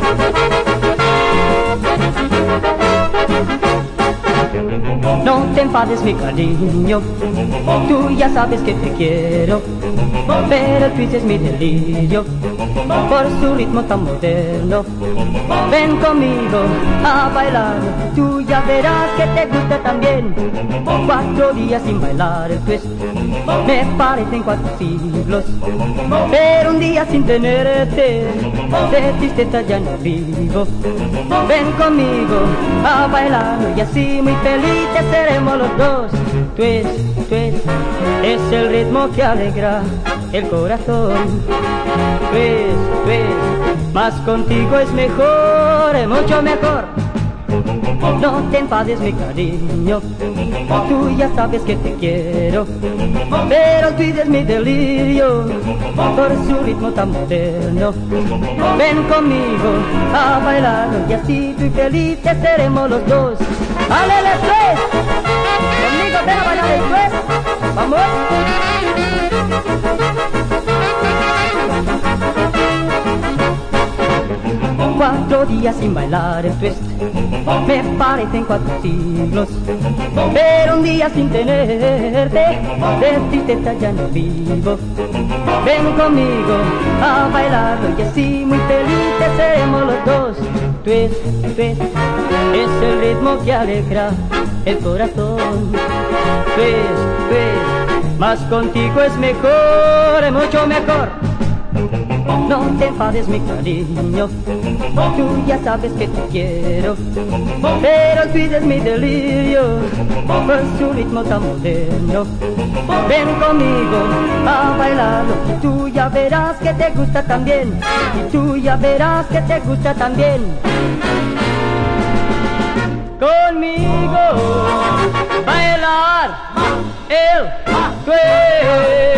Thank you. No te enfades mi cariño, tú ya sabes que te quiero, pero twist es mi delirio, por su ritmo tan moderno. Ven conmigo a bailar, tú ya verás que te gusta también. Cuatro días sin bailar el twist, me parecen cuatro siglos, pero un día sin tenerte, de tristeza ya no vivo. Ven conmigo a bailar y así muy felices seremos los dos. Twist, twist, es el ritmo que alegra el corazón. Twist, twist, más contigo es mejor, mucho mejor. No te enfades mi cariño, tú ya sabes que te quiero, pero olvides mi delirio por su ritmo tan moderno. Ven conmigo a bailar y así tú y felices seremos los dos. ¡Ale el estrés! Conmigo ven a bailar estrés. Cuatro días sin bailar el twist me parecen cuatro siglos, pero un día sin tenerte de tristeza ya no vivo. Ven conmigo a bailarlo y así muy felices seremos los dos. Twist, twist, es el ritmo que alegra el corazón. Twist, twist, más contigo es mejor, mucho mejor. No te enfades mi cariño, tú ya sabes que te quiero, pero olvides mi delirio por su ritmo tan moderno. Ven conmigo a bailarlo y tú ya verás que te gusta también, y tú ya verás que te gusta también. Conmigo bailar el twist.